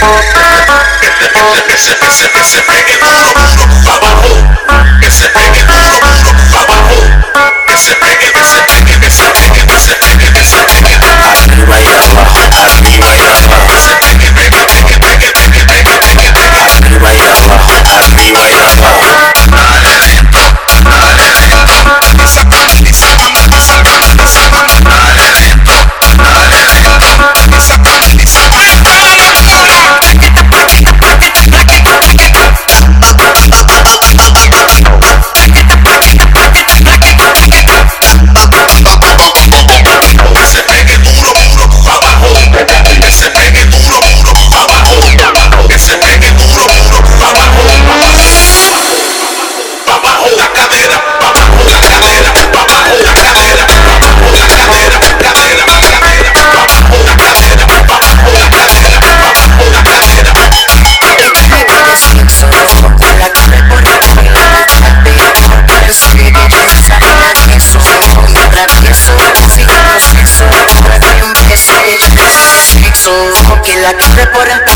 Que se, que se, que se pegue duro, duro, abajo. No sexo,